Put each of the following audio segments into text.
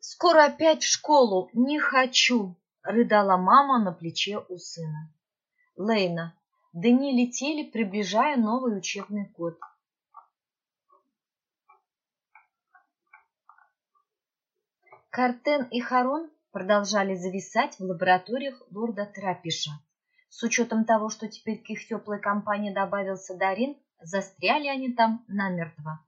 скоро опять в школу, не хочу, рыдала мама на плече у сына. Лейна, дни летели, приближая новый учебный год. Картен и Харон продолжали зависать в лабораториях лорда Трапиша. С учетом того, что теперь к их теплой компании добавился Дарин, застряли они там намертво.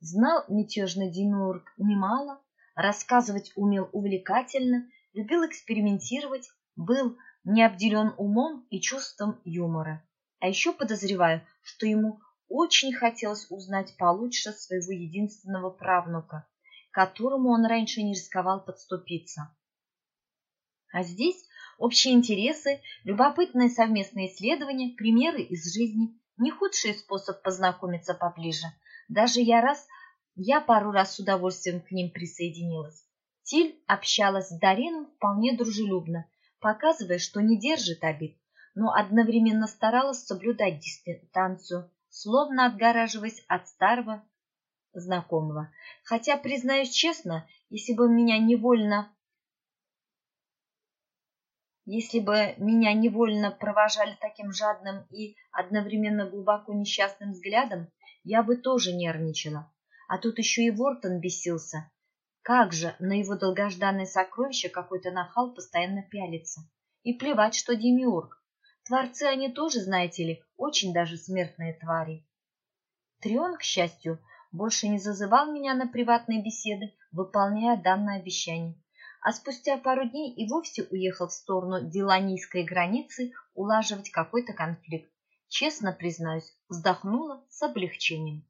Знал мятежный Демиург немало, рассказывать умел увлекательно, любил экспериментировать, был не обделен умом и чувством юмора. А еще подозреваю, что ему очень хотелось узнать получше своего единственного правнука, которому он раньше не рисковал подступиться. А здесь общие интересы, любопытные совместные исследования, примеры из жизни, не худший способ познакомиться поближе. Даже я раз, я пару раз с удовольствием к ним присоединилась. Тиль общалась с Дарином вполне дружелюбно, показывая, что не держит обид, но одновременно старалась соблюдать дистанцию, словно отгораживаясь от старого знакомого. Хотя, признаюсь честно, если бы меня невольно если бы меня невольно провожали таким жадным и одновременно глубоко несчастным взглядом, я бы тоже нервничала. А тут еще и Вортон бесился. Как же на его долгожданное сокровище какой-то нахал постоянно пялится. И плевать, что демиург. Творцы они тоже, знаете ли, очень даже смертные твари. Трион, к счастью, больше не зазывал меня на приватные беседы, выполняя данное обещание а спустя пару дней и вовсе уехал в сторону Деланийской границы улаживать какой-то конфликт. Честно признаюсь, вздохнула с облегчением.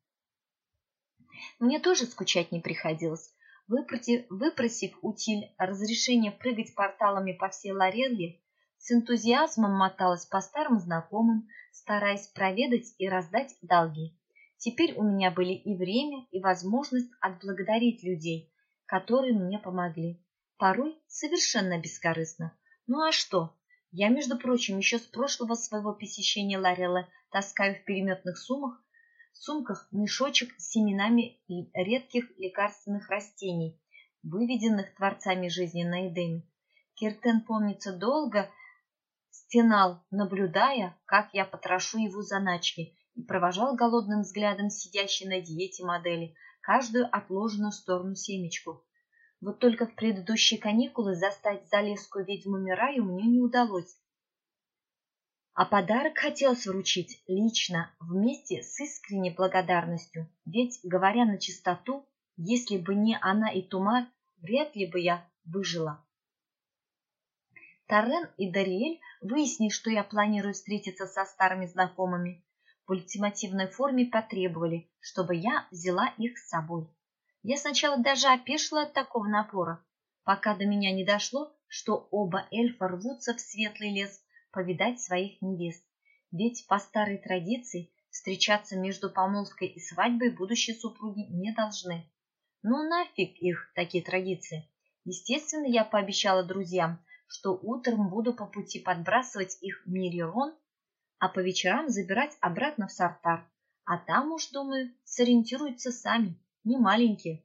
Мне тоже скучать не приходилось. Выпротив, выпросив у Тиль разрешение прыгать порталами по всей Лорелле, с энтузиазмом моталась по старым знакомым, стараясь проведать и раздать долги. Теперь у меня были и время, и возможность отблагодарить людей, которые мне помогли порой совершенно бескорыстно. Ну а что? Я, между прочим, еще с прошлого своего посещения Ларелла таскаю в переметных сумках, сумках мешочек с семенами редких лекарственных растений, выведенных творцами жизни на Эдеме. Киртен, помнится, долго стенал, наблюдая, как я потрошу его заначки, и провожал голодным взглядом сидящей на диете модели каждую отложенную в сторону семечку. Вот только в предыдущие каникулы застать залезскую ведьму Мираю мне не удалось. А подарок хотелось вручить лично, вместе с искренней благодарностью. Ведь, говоря на чистоту, если бы не она и Тумар, вряд ли бы я выжила. Тарен и Дариэль, выяснив, что я планирую встретиться со старыми знакомыми, в ультимативной форме потребовали, чтобы я взяла их с собой. Я сначала даже опешила от такого напора, пока до меня не дошло, что оба эльфа рвутся в светлый лес повидать своих невест. Ведь по старой традиции встречаться между помолвкой и свадьбой будущие супруги не должны. Ну нафиг их, такие традиции. Естественно, я пообещала друзьям, что утром буду по пути подбрасывать их в Мирирон, а по вечерам забирать обратно в Сартар. А там уж, думаю, сориентируются сами не маленькие.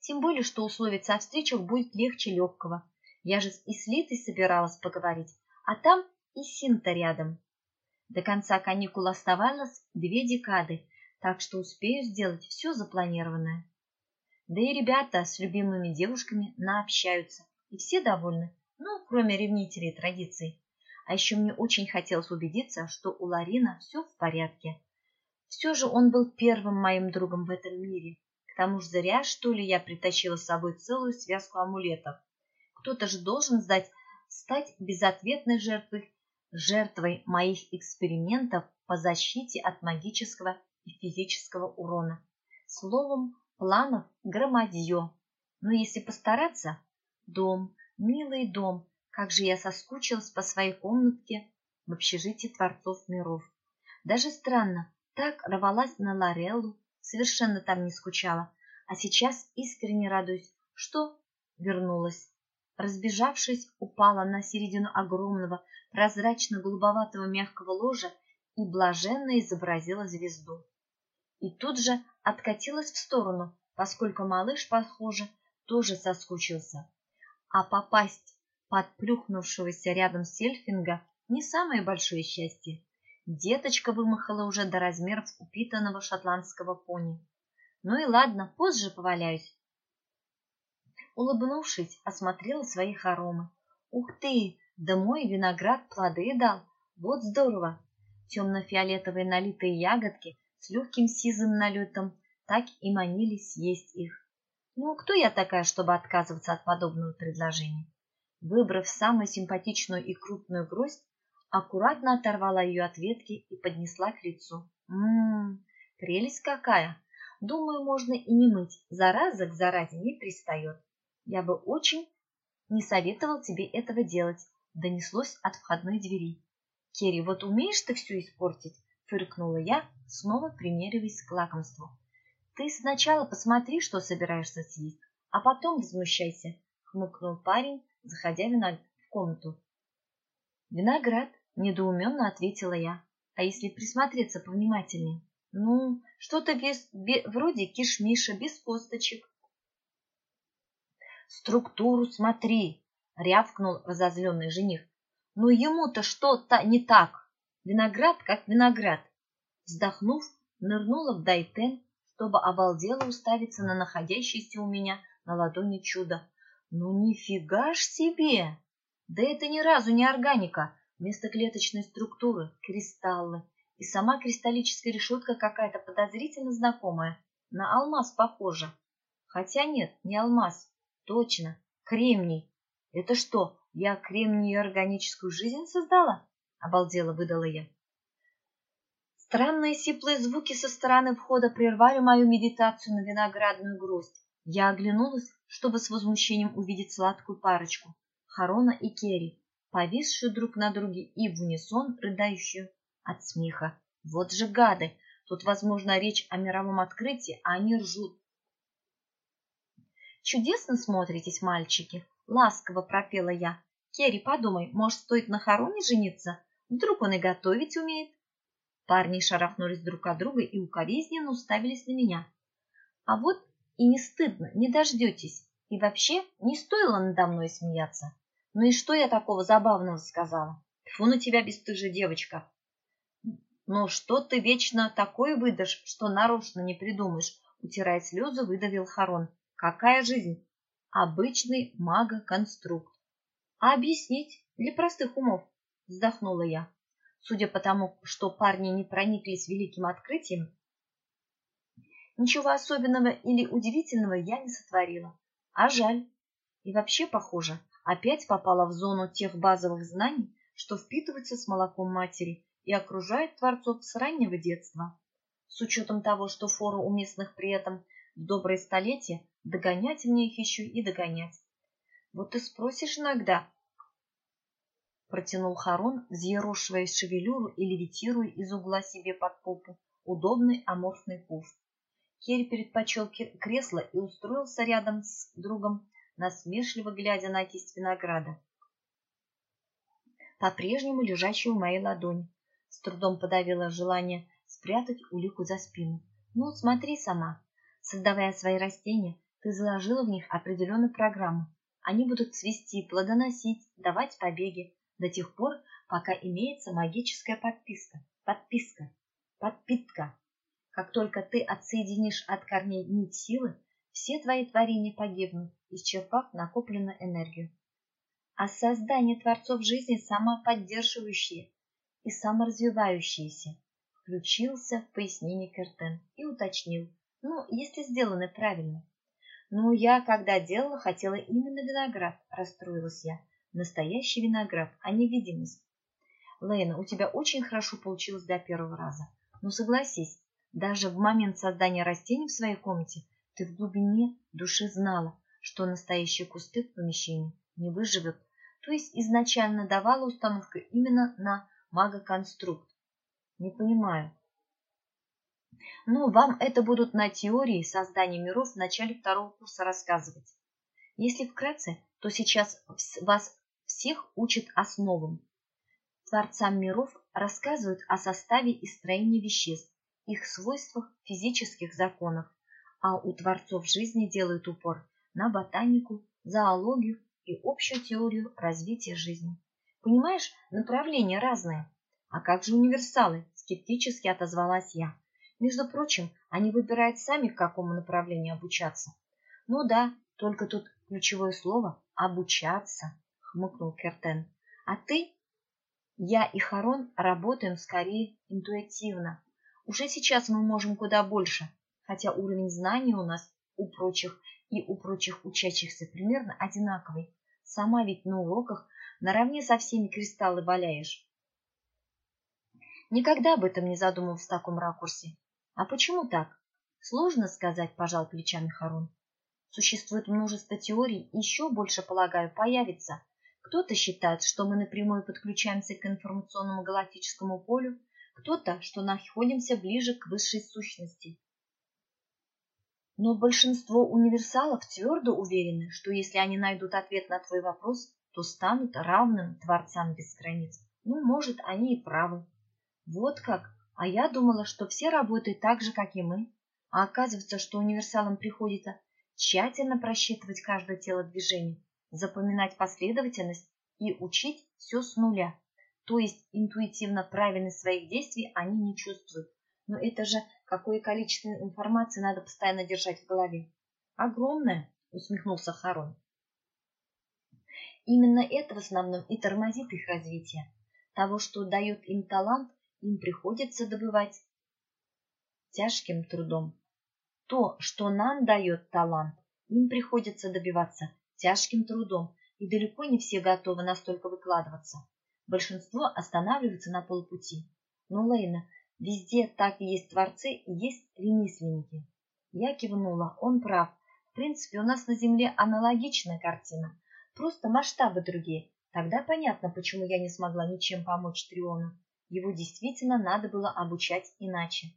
Тем более, что условиться о встречах будет легче легкого. Я же и с Литой собиралась поговорить, а там и Синта рядом. До конца каникул оставалось две декады, так что успею сделать все запланированное. Да и ребята с любимыми девушками наобщаются, и все довольны, ну, кроме ревнителей традиций. А еще мне очень хотелось убедиться, что у Ларина все в порядке. Все же он был первым моим другом в этом мире. К тому же зря, что ли, я притащила с собой целую связку амулетов. Кто-то же должен сдать, стать безответной жертвой, жертвой моих экспериментов по защите от магического и физического урона. Словом, планов громадье. Но если постараться, дом, милый дом, как же я соскучилась по своей комнатке в общежитии Творцов миров. Даже странно, так рвалась на Лореллу, совершенно там не скучала, а сейчас искренне радуюсь, что вернулась. Разбежавшись, упала на середину огромного прозрачно-голубоватого мягкого ложа и блаженно изобразила звезду. И тут же откатилась в сторону, поскольку малыш, похоже, тоже соскучился. А попасть под плюхнувшегося рядом сельфинга не самое большое счастье. Деточка вымахала уже до размеров упитанного шотландского пони. Ну и ладно, позже поваляюсь. Улыбнувшись, осмотрела свои хоромы. Ух ты, да мой виноград плоды дал. Вот здорово. Темно-фиолетовые налитые ягодки с легким сизым налетом так и манили съесть их. Ну, кто я такая, чтобы отказываться от подобного предложения? Выбрав самую симпатичную и крупную гроздь, аккуратно оторвала ее от ветки и поднесла к лицу. Ммм, прелесть какая! Думаю, можно и не мыть, зараза к заразе не пристает. Я бы очень не советовал тебе этого делать, донеслось от входной двери. Керри, вот умеешь ты все испортить? Фыркнула я, снова примериваясь к лакомству. Ты сначала посмотри, что собираешься съесть, а потом возмущайся, хмыкнул парень, заходя в комнату. Виноград, Недоуменно ответила я. А если присмотреться повнимательнее? Ну, что-то вроде кишмиша, без косточек. Структуру смотри, рявкнул разозленный жених. Но ему-то что-то не так. Виноград как виноград. Вздохнув, нырнула в дайтен, чтобы обалдело уставиться на находящееся у меня на ладони чудо. Ну нифига ж себе! Да это ни разу не органика, Вместо клеточной структуры – кристаллы. И сама кристаллическая решетка какая-то подозрительно знакомая. На алмаз похожа. Хотя нет, не алмаз. Точно, кремний. Это что, я кремнию органическую жизнь создала? Обалдела выдала я. Странные сиплые звуки со стороны входа прервали мою медитацию на виноградную гроздь. Я оглянулась, чтобы с возмущением увидеть сладкую парочку – Харона и Керри, повисшую друг на друге и в унисон рыдающую от смеха. Вот же гады! Тут, возможно, речь о мировом открытии, а они ржут. «Чудесно смотритесь, мальчики!» — ласково пропела я. «Керри, подумай, может, стоит на хороне жениться? Вдруг он и готовить умеет?» Парни шарахнулись друг от друга и укоризненно уставились на меня. «А вот и не стыдно, не дождетесь. И вообще не стоило надо мной смеяться. Ну и что я такого забавного сказала? Фу на тебя, бесстыжая девочка. Ну что ты вечно такое выдашь, что нарочно не придумаешь? Утирая слезы, выдавил Харон. Какая жизнь? Обычный магоконструкт. А объяснить для простых умов? Вздохнула я. Судя по тому, что парни не прониклись великим открытием, ничего особенного или удивительного я не сотворила. А жаль. И вообще, похоже, опять попала в зону тех базовых знаний, что впитываются с молоком матери и окружают творцов с раннего детства. С учетом того, что фору у местных при этом в добрые столетия, догонять мне их еще и догонять. Вот ты спросишь иногда, протянул Харон, взъерошивая шевелюру и левитируя из угла себе под попу удобный аморфный пуф. Керри предпочел кресло и устроился рядом с другом насмешливо глядя на кисть винограда, по-прежнему лежащую в моей ладони. С трудом подавила желание спрятать улику за спину. Ну, смотри сама. Создавая свои растения, ты заложила в них определенную программу. Они будут цвести, плодоносить, давать побеги до тех пор, пока имеется магическая подписка. Подписка. Подпитка. Как только ты отсоединишь от корней нить силы, все твои творения погибнут, исчерпав накопленную энергию. А создание творцов жизни самоподдерживающее и саморазвивающееся, включился в пояснение Кертен и уточнил, ну, если сделано правильно. Ну, я, когда делала, хотела именно виноград, расстроилась я. Настоящий виноград, а не видимость. Лейна, у тебя очень хорошо получилось до первого раза. Но согласись, даже в момент создания растений в своей комнате ты в глубине души знала, что настоящие кусты в помещении не выживут, то есть изначально давала установку именно на магоконструкт. Не понимаю. Ну, вам это будут на теории создания миров в начале второго курса рассказывать. Если вкратце, то сейчас вас всех учат основам. Творцам миров рассказывают о составе и строении веществ, их свойствах, физических законах, а у творцов жизни делают упор на ботанику, зоологию и общую теорию развития жизни. Понимаешь, направления разные. А как же универсалы? Скептически отозвалась я. Между прочим, они выбирают сами, к какому направлению обучаться. Ну да, только тут ключевое слово «обучаться», хмыкнул Кертен. А ты? Я и Харон работаем скорее интуитивно. Уже сейчас мы можем куда больше, хотя уровень знаний у нас у прочих и у прочих учащихся примерно одинаковый. Сама ведь на уроках наравне со всеми кристаллы валяешь. Никогда об этом не задумывался в таком ракурсе. А почему так? Сложно сказать, пожал плечами Харун. Существует множество теорий, еще больше, полагаю, появится. Кто-то считает, что мы напрямую подключаемся к информационному галактическому полю, кто-то, что находимся ближе к высшей сущности. Но большинство универсалов твердо уверены, что если они найдут ответ на твой вопрос, то станут равным творцам без границ. Ну, может, они и правы. Вот как. А я думала, что все работают так же, как и мы. А оказывается, что универсалам приходится тщательно просчитывать каждое телодвижение, запоминать последовательность и учить все с нуля. То есть интуитивно правильность своих действий они не чувствуют. Но это же какое количество информации надо постоянно держать в голове. Огромное, усмехнулся Харон. Именно это в основном и тормозит их развитие. Того, что дает им талант, им приходится добывать тяжким трудом. То, что нам дает талант, им приходится добиваться тяжким трудом, и далеко не все готовы настолько выкладываться. Большинство останавливается на полпути. Но, Лейна, везде так и есть творцы и есть ремесленники. Я кивнула, он прав. В принципе, у нас на Земле аналогичная картина. Просто масштабы другие. Тогда понятно, почему я не смогла ничем помочь Триону. Его действительно надо было обучать иначе.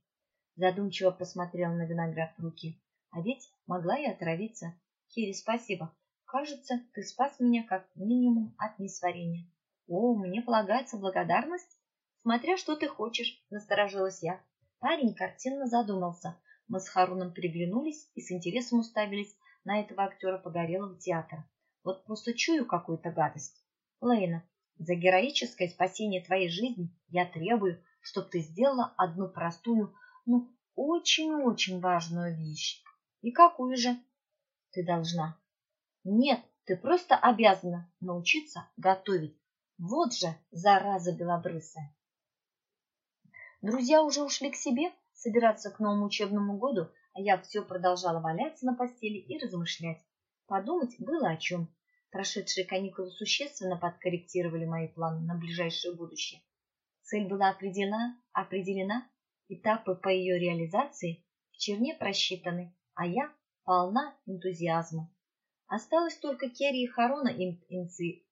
Задумчиво посмотрела на виноград в руки. А ведь могла и отравиться. Кири, спасибо. Кажется, ты спас меня как минимум от несварения. О, мне полагается благодарность? Смотря что ты хочешь, насторожилась я. Парень картинно задумался. Мы с Харуном переглянулись и с интересом уставились на этого актера погорелого театра. Вот просто чую какую-то гадость. Лейна, за героическое спасение твоей жизни я требую, чтобы ты сделала одну простую, ну, очень-очень важную вещь. И какую же? Ты должна нет, ты просто обязана научиться готовить. Вот же, зараза белобрысая. Друзья уже ушли к себе, собираться к новому учебному году, а я все продолжала валяться на постели и размышлять. Подумать было о чем. Прошедшие каникулы существенно подкорректировали мои планы на ближайшее будущее. Цель была определена, определена, этапы по ее реализации в черне просчитаны, а я полна энтузиазма. Осталось только Керри и Харона инци...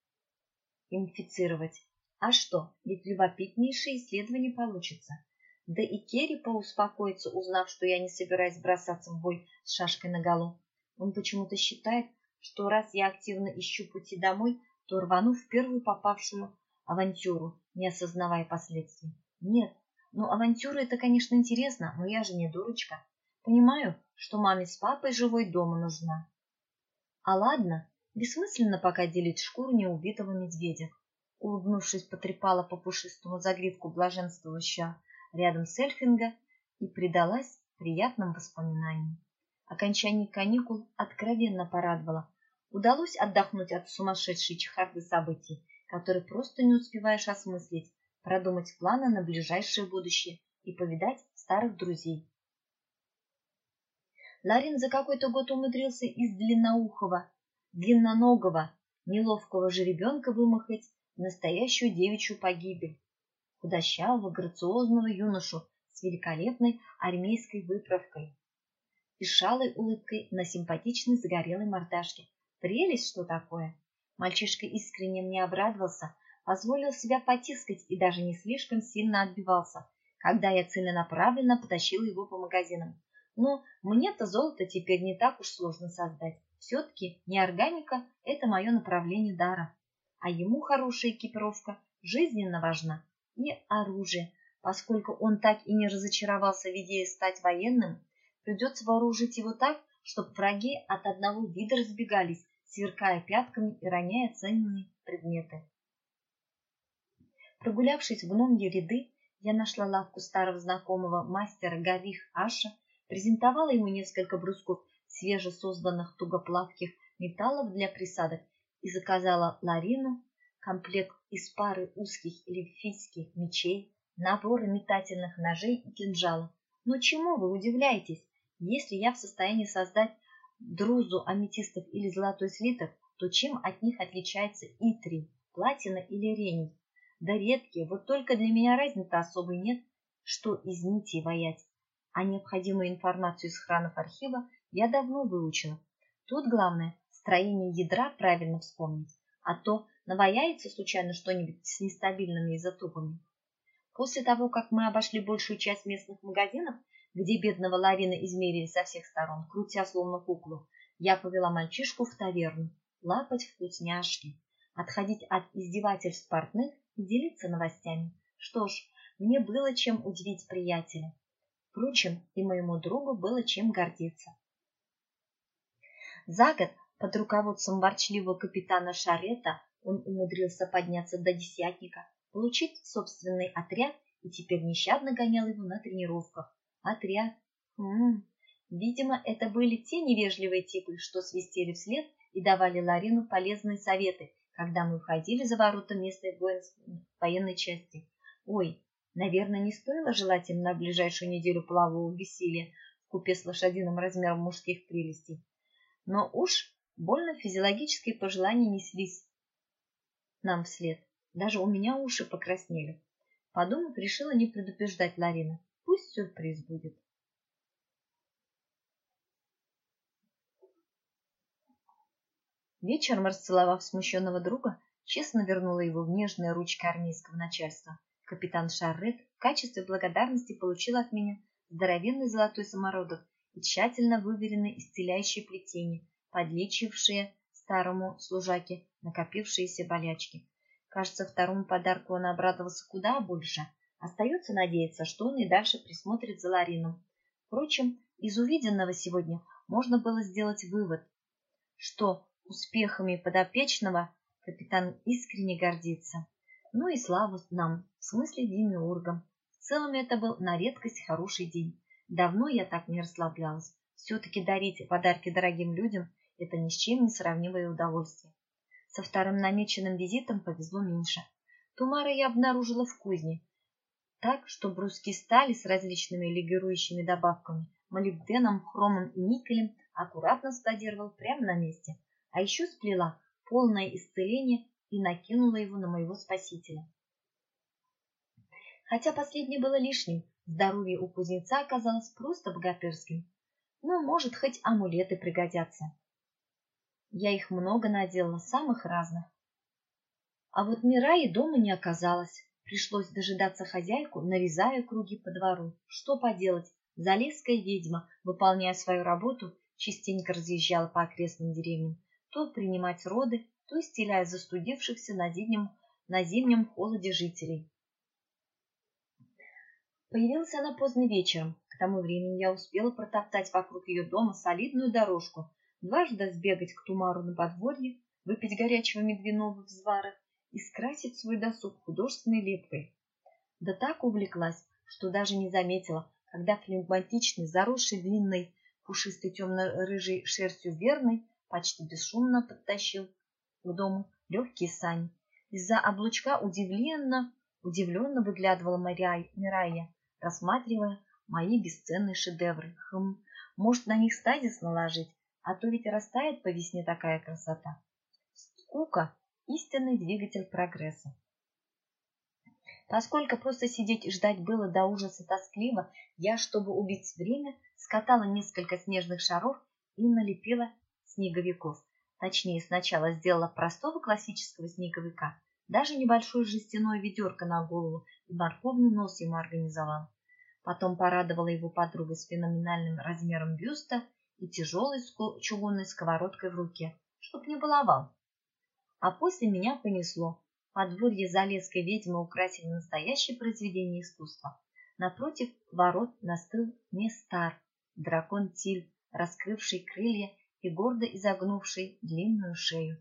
инфицировать. А что, ведь любопытнейшее исследование получится. Да и Керри поуспокоится, узнав, что я не собираюсь бросаться в бой с шашкой наголо. Он почему-то считает, что раз я активно ищу пути домой, то рвану в первую попавшую авантюру, не осознавая последствий. Нет, ну авантюра это, конечно, интересно, но я же не дурочка. Понимаю, что маме с папой живой дома нужна. А ладно, бессмысленно пока делить шкуру неубитого медведя. Улыбнувшись, потрепала по пушистому загривку блаженствующего рядом с Эльфинга и предалась приятным воспоминаниям. Окончание каникул откровенно порадовало. Удалось отдохнуть от сумасшедшей чехарды событий, которые просто не успеваешь осмыслить, продумать планы на ближайшее будущее и повидать старых друзей. Ларин за какой-то год умудрился из длинноухого, длинноногого, неловкого жеребенка вымахать настоящую девичью погибель. Худощавого, грациозного юношу с великолепной армейской выправкой и шалой улыбкой на симпатичной загорелой мордашке. Прелесть, что такое! Мальчишка искренне мне обрадовался, позволил себя потискать и даже не слишком сильно отбивался, когда я целенаправленно потащил его по магазинам. Но мне-то золото теперь не так уж сложно создать. Все-таки неорганика – это мое направление дара. А ему хорошая экипировка жизненно важна. И оружие. Поскольку он так и не разочаровался в идее стать военным, придется вооружить его так, чтоб враги от одного вида разбегались, сверкая пятками и роняя ценные предметы. Прогулявшись в гномьи ряды, я нашла лавку старого знакомого мастера Галих Аша, презентовала ему несколько брусков свежесозданных тугоплавких металлов для присадок и заказала Ларину комплект из пары узких эльфийских мечей, набора метательных ножей и кинжалов. Но чему вы удивляетесь? Если я в состоянии создать друзу аметистов или золотой слиток, то чем от них отличается итри, платина или рений? Да редкие, вот только для меня разницы особой нет, что из нитей воять. А необходимую информацию из хранов архива я давно выучила. Тут главное строение ядра правильно вспомнить, а то наваяется случайно что-нибудь с нестабильными изотопами. После того, как мы обошли большую часть местных магазинов, где бедного Ларина измерили со всех сторон, крутя словно куклу, я повела мальчишку в таверну, лапать вкусняшки, отходить от издевательств портных и делиться новостями. Что ж, мне было чем удивить приятеля. Впрочем, и моему другу было чем гордиться. За год под руководством ворчливого капитана Шарета он умудрился подняться до десятника, получить собственный отряд и теперь нещадно гонял его на тренировках. Отряд. М -м. Видимо, это были те невежливые типы, что свистели вслед и давали Ларину полезные советы, когда мы уходили за ворота местной военной части. Ой, наверное, не стоило желать им на ближайшую неделю полового веселья в купе с лошадиным размером мужских прелестей. Но уж больно физиологические пожелания неслись нам вслед. Даже у меня уши покраснели. Подумав, решила не предупреждать Ларина. Пусть сюрприз будет. Вечером, расцеловав смущенного друга, честно вернула его в нежные ручки армейского начальства. Капитан Шаррет в качестве благодарности получил от меня здоровенный золотой самородок и тщательно выверенное исцеляющее плетение, подлечившее старому служаке накопившиеся болячки. Кажется, второму подарку он обрадовался куда больше. Остается надеяться, что он и дальше присмотрит за Ларином. Впрочем, из увиденного сегодня можно было сделать вывод, что успехами подопечного капитан искренне гордится. Ну и слава нам, в смысле демиургам. В целом это был на редкость хороший день. Давно я так не расслаблялась. Все-таки дарить подарки дорогим людям – это ни с чем не сравнимое удовольствие. Со вторым намеченным визитом повезло меньше. Тумара я обнаружила в кузне. Так, что бруски стали с различными легирующими добавками, молибденом, хромом и никелем аккуратно складировал прямо на месте. А еще сплела полное исцеление и накинула его на моего спасителя. Хотя последнее было лишним, здоровье у кузнеца оказалось просто богатырским. Ну, может, хоть амулеты пригодятся. Я их много надела, самых разных. А вот Мираи дома не оказалось. Пришлось дожидаться хозяйку, нарезая круги по двору. Что поделать, залесская ведьма, выполняя свою работу, частенько разъезжала по окрестным деревням, то принимать роды, то исцеляя застудившихся на зимнем, на зимнем холоде жителей. Появилась она поздно вечером. К тому времени я успела протоптать вокруг ее дома солидную дорожку, дважды сбегать к Тумару на подворье, выпить горячего медвяного взвара и скрасить свой досуг художественной лепкой. Да так увлеклась, что даже не заметила, когда флегматичный, заросший длинной, пушистой темно-рыжей шерстью верный почти бесшумно подтащил к дому легкие сани. Из-за облучка удивленно, удивленно выглядывала Мирая, рассматривая мои бесценные шедевры. Хм, может, на них стазис наложить? А то ведь растает по весне такая красота. Скука – истинный двигатель прогресса. Поскольку просто сидеть и ждать было до ужаса тоскливо, я, чтобы убить время, скатала несколько снежных шаров и налепила снеговиков. Точнее, сначала сделала простого классического снеговика, даже небольшое жестяное ведерко на голову и морковный нос ему организовала. Потом порадовала его подругой с феноменальным размером бюста и тяжелой чугунной сковородкой в руке, чтоб не баловал. А после меня понесло. Подворье Залесской ведьмы украсили настоящее произведение искусства. Напротив ворот настыл не стар, дракон Тиль, раскрывший крылья и гордо изогнувший длинную шею.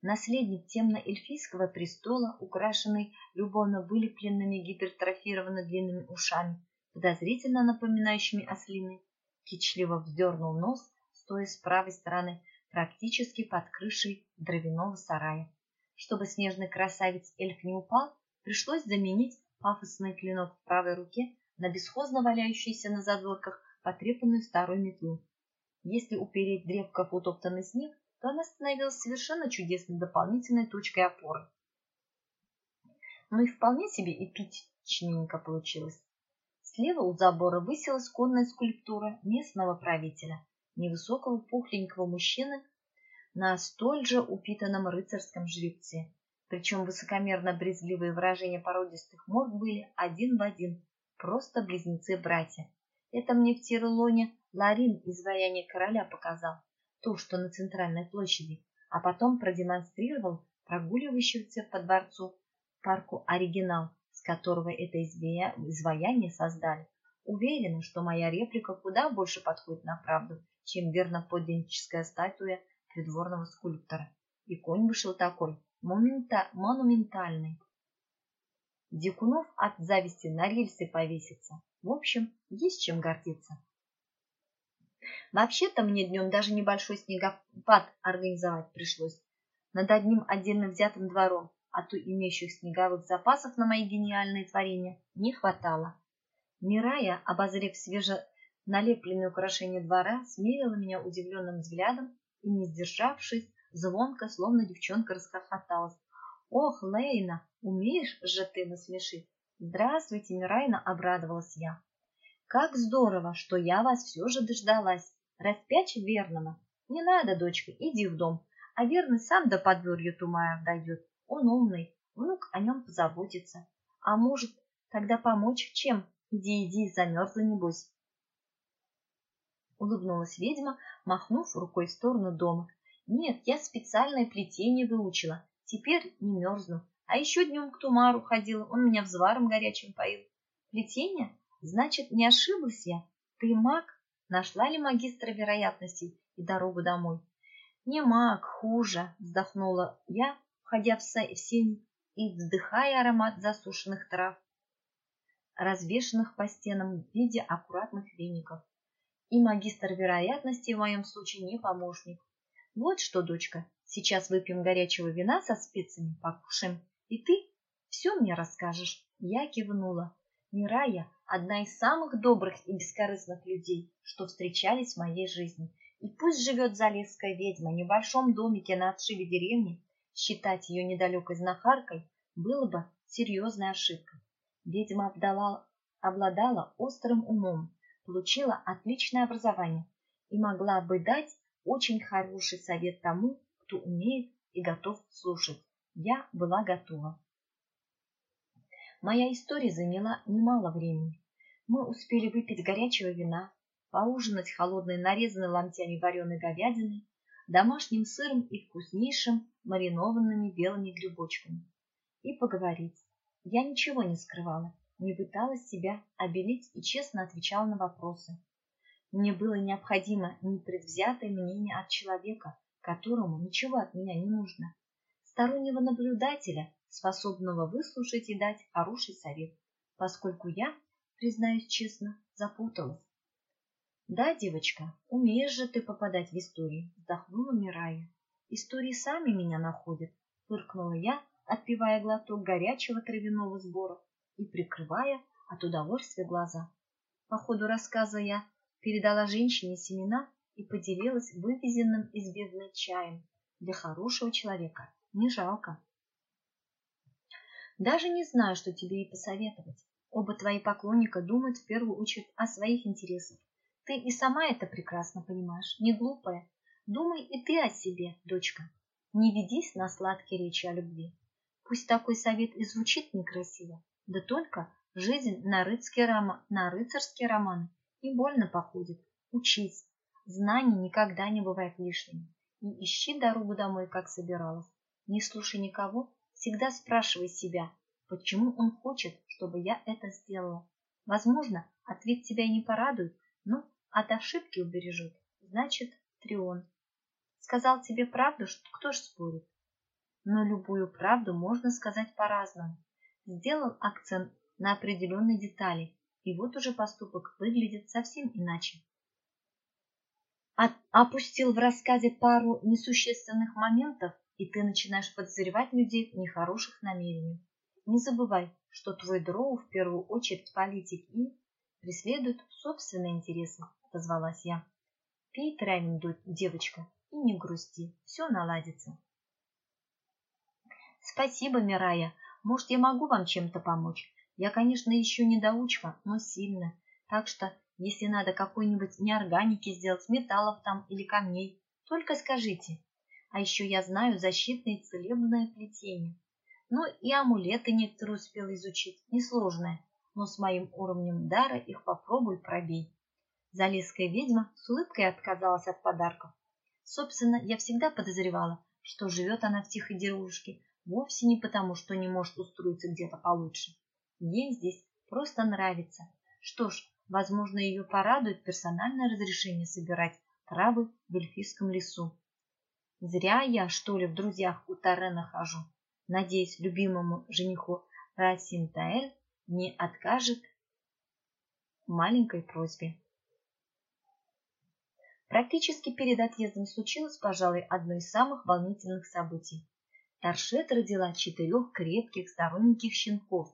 Наследник темно-эльфийского престола, украшенный любовно вылепленными гипертрофированно длинными ушами, подозрительно напоминающими ослины, кичливо вздернул нос, стоя с правой стороны, практически под крышей дровяного сарая. Чтобы снежный красавец эльф не упал, пришлось заменить пафосный клинок в правой руке на бесхозно валяющуюся на задворках потрепанную старую метлу. Если упереть древко в утоптанный снег, то она становилась совершенно чудесной дополнительной точкой опоры. Ну и вполне себе эпичненько получилось. Слева у забора высилась конная скульптура местного правителя, невысокого пухленького мужчины на столь же упитанном рыцарском жеребце. Причем высокомерно-брезгливые выражения породистых морд были один в один, просто близнецы-братья. Это мне в Тирелоне Ларин изваяние короля показал, то, что на центральной площади, а потом продемонстрировал прогуливающегося по дворцу парку оригинал, с которого это изваяние создали. Уверена, что моя реплика куда больше подходит на правду, чем верноподданническая статуя придворного скульптора. И конь вышел такой, момента, монументальный. Дикунов от зависти на рельсы повесится. В общем, есть чем гордиться. Вообще-то мне днем даже небольшой снегопад организовать пришлось. Над одним отдельно взятым двором, а то имеющих снеговых запасов на мои гениальные творения не хватало. Мирая, обозрев свеже налепленные украшения двора, смерила меня удивленным взглядом и, не сдержавшись, звонко, словно девчонка, расхохоталась. «Ох, Лейна, умеешь же ты насмешить!» «Здравствуйте, Мирайна!» — обрадовалась я. «Как здорово, что я вас все же дождалась! Распячь верного! Не надо, дочка, иди в дом, а верный сам до подворья Тумаев дойдет. Он умный, внук о нем позаботится. А может, тогда помочь чем? Иди, иди, замерзла небось!» Улыбнулась ведьма, махнув рукой в сторону дома. Нет, я специальное плетение выучила. Теперь не мерзну. А еще днем к Тумару ходила, он меня взваром горячим поил. Плетение? Значит, не ошиблась я. Ты маг? Нашла ли магистра вероятностей и дорогу домой? Не маг, хуже, вздохнула я, входя в сень и вдыхая аромат засушенных трав, развешанных по стенам в виде аккуратных веников и магистр вероятности в моем случае не помощник. Вот что, дочка, сейчас выпьем горячего вина со специями, покушаем, и ты все мне расскажешь. Я кивнула. Мирая – одна из самых добрых и бескорыстных людей, что встречались в моей жизни. И пусть живет залесская ведьма в небольшом домике на отшибе деревни, считать ее недалекой знахаркой было бы серьезной ошибкой. Ведьма обдала, обладала острым умом, получила отличное образование и могла бы дать очень хороший совет тому, кто умеет и готов слушать. Я была готова. Моя история заняла немало времени. Мы успели выпить горячего вина, поужинать холодной нарезанной ломтями вареной говядиной, домашним сыром и вкуснейшим маринованными белыми грибочками. И поговорить. Я ничего не скрывала не пыталась себя обелить и честно отвечала на вопросы. Мне было необходимо непредвзятое мнение от человека, которому ничего от меня не нужно, стороннего наблюдателя, способного выслушать и дать хороший совет, поскольку я, признаюсь честно, запуталась. «Да, девочка, умеешь же ты попадать в истории», — вздохнула Мирая. «Истории сами меня находят», — фыркнула я, отпивая глоток горячего травяного сбора и прикрывая от удовольствия глаза. По ходу рассказа я передала женщине семена и поделилась вывезенным из бездны чаем. Для хорошего человека не жалко. Даже не знаю, что тебе и посоветовать. Оба твои поклонника думают в первую очередь о своих интересах. Ты и сама это прекрасно понимаешь, не глупая. Думай и ты о себе, дочка. Не ведись на сладкие речи о любви. Пусть такой совет и звучит некрасиво, да только жизнь на, рыцкие рома... на рыцарские романы не больно походит. Учись. Знания никогда не бывают лишними. И ищи дорогу домой, как собиралась. Не слушай никого, всегда спрашивай себя, почему он хочет, чтобы я это сделала. Возможно, ответ тебя и не порадует, но от ошибки убережет. Значит, Трион. Сказал тебе правду, что кто ж спорит? Но любую правду можно сказать по-разному. Сделал акцент на определенной детали, и вот уже поступок выглядит совсем иначе. От, опустил в рассказе пару несущественных моментов, и ты начинаешь подозревать людей в нехороших намерениях. Не забывай, что твой дроу в первую очередь политик и преследует собственные интересы, позвалась я. Пей травень, девочка, и не грусти, все наладится. Спасибо, Мирая. Может, я могу вам чем-то помочь? Я, конечно, еще не доучка, но сильно. Так что, если надо какой-нибудь неорганики сделать, металлов там или камней, только скажите. А еще я знаю защитное и целебное плетение. Ну и амулеты некоторые успел изучить, несложное, но с моим уровнем дара их попробуй пробей. Залесская ведьма с улыбкой отказалась от подарков. Собственно, я всегда подозревала, что живет она в тихой деревушке вовсе не потому, что не может устроиться где-то получше. Ей здесь просто нравится. Что ж, возможно, ее порадует персональное разрешение собирать травы в эльфийском лесу. Зря я, что ли, в друзьях у Тарена хожу. Надеюсь, любимому жениху Расинтаэль не откажет маленькой просьбе. Практически перед отъездом случилось, пожалуй, одно из самых волнительных событий. Торшет родила четырех крепких сторонниких щенков.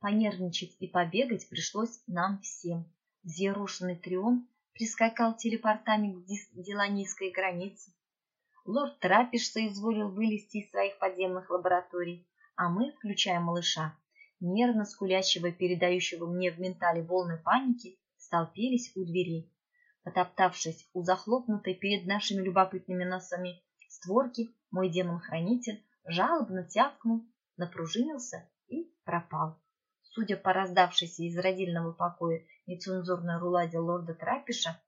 Понервничать и побегать пришлось нам всем. Взъерошенный Трион прискакал телепортами к Деланийской границе. Лорд Трапиш соизволил вылезти из своих подземных лабораторий, а мы, включая малыша, нервно скулящего, передающего мне в ментале волны паники, столпились у дверей. Потоптавшись у захлопнутой перед нашими любопытными носами створки, мой демон-хранитель жалобно тявкнул, напружинился и пропал. Судя по раздавшейся из родильного покоя нецензурной руладе лорда Трапиша,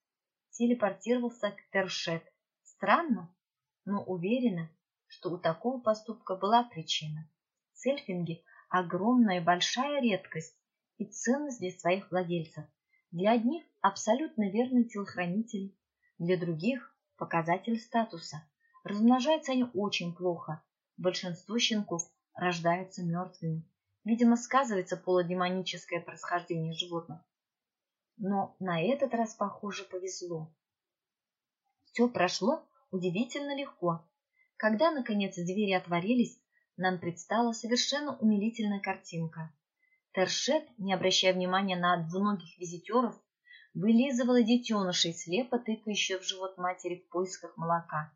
телепортировался к Тершет. Странно, но уверена, что у такого поступка была причина. Сельфинги – огромная большая редкость и ценность для своих владельцев. Для одних абсолютно верный телохранитель, для других – показатель статуса. Размножаются они очень плохо. Большинство щенков рождаются мертвыми. Видимо, сказывается полудемоническое происхождение животных. Но на этот раз, похоже, повезло. Все прошло удивительно легко. Когда, наконец, двери отворились, нам предстала совершенно умилительная картинка. Тершет, не обращая внимания на двуногих визитеров, вылизывала детенышей, слепо тыкающих в живот матери в поисках молока.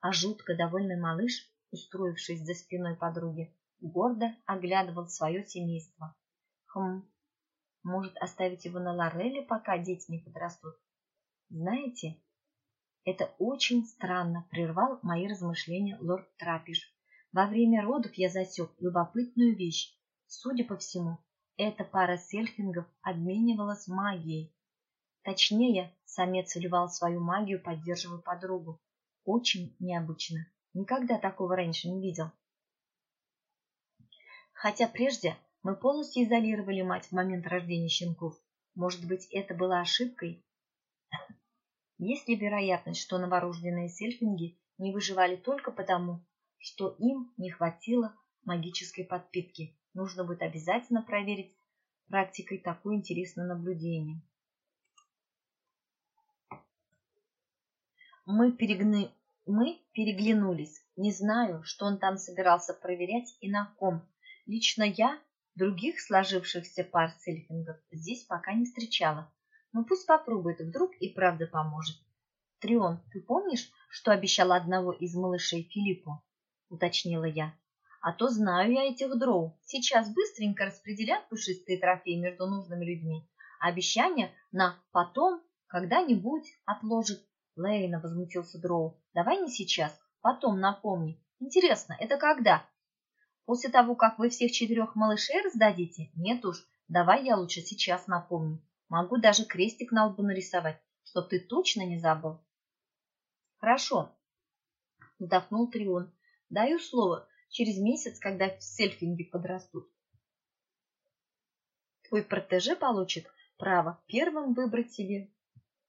А жутко довольный малыш, устроившись за спиной подруги, гордо оглядывал свое семейство. Хм, может оставить его на Лореле, пока дети не подрастут? Знаете, это очень странно, прервал мои размышления лорд Трапиш. Во время родов я засек любопытную вещь. Судя по всему, эта пара сельфингов обменивалась магией. Точнее, самец вливал свою магию, поддерживая подругу. Очень необычно. Никогда такого раньше не видел. Хотя прежде мы полностью изолировали мать в момент рождения щенков. Может быть, это была ошибкой? Есть ли вероятность, что новорожденные сельфинги не выживали только потому, что им не хватило магической подпитки? Нужно будет обязательно проверить практикой такое интересное наблюдение. Мы, перегны... Мы переглянулись. Не знаю, что он там собирался проверять и на ком. Лично я других сложившихся пар сельфингов здесь пока не встречала. Но пусть попробует, вдруг и правда поможет. Трион, ты помнишь, что обещал одного из малышей Филиппу? Уточнила я. А то знаю я этих дроу. Сейчас быстренько распределят пушистые трофеи между нужными людьми. Обещание на потом когда-нибудь отложит. Лейна возмутился дроу. Давай не сейчас, потом напомни. Интересно, это когда? После того, как вы всех четырех малышей раздадите? Нет уж, давай я лучше сейчас напомню. Могу даже крестик на лбу нарисовать, чтоб ты точно не забыл. Хорошо, вздохнул Трион. Даю слово, через месяц, когда сельфинги подрастут. Твой протеже получит право первым выбрать себе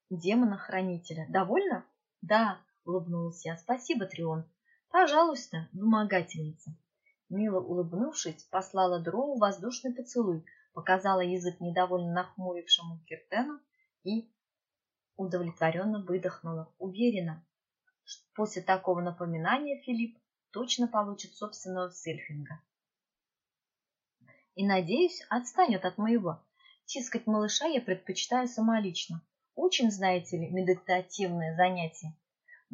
демона-хранителя. Довольно? Да, улыбнулась я. Спасибо, Трион. Пожалуйста, вымогательница. Мило улыбнувшись, послала Дроу воздушный поцелуй, показала язык недовольно нахмурившему Киртену и удовлетворенно выдохнула. Уверена, что после такого напоминания Филипп точно получит собственного сельфинга. И, надеюсь, отстанет от моего. Тискать малыша я предпочитаю самолично. Очень, знаете ли, медитативное занятие.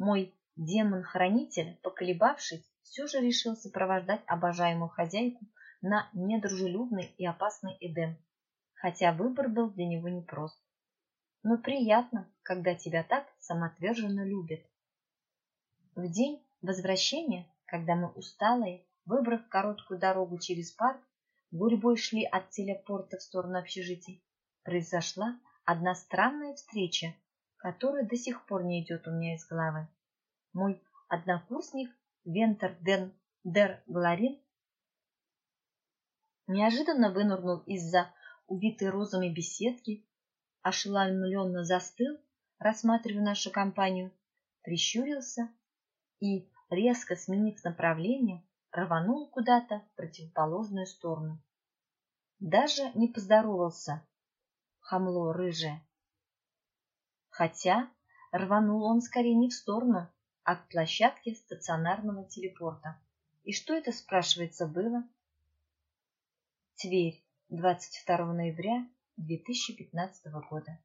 Мой демон-хранитель, поколебавшись, все же решил сопровождать обожаемую хозяйку на недружелюбный и опасный Эдем, хотя выбор был для него непрост. Но приятно, когда тебя так самоотверженно любят. В день возвращения, когда мы усталые, выбрав короткую дорогу через парк, гурьбой шли от телепорта в сторону общежитий, произошла одна странная встреча, которая до сих пор не идет у меня из головы. Мой однокурсник Вентер Ден Дер Гларин неожиданно вынырнул из-за увитой розами беседки, ошеломленно застыл, рассматривая нашу компанию, прищурился и, резко сменив направление, рванул куда-то в противоположную сторону. Даже не поздоровался, хамло рыжее. Хотя рванул он скорее не в сторону, от площадки стационарного телепорта. И что это, спрашивается, было? Тверь, 22 ноября 2015 года.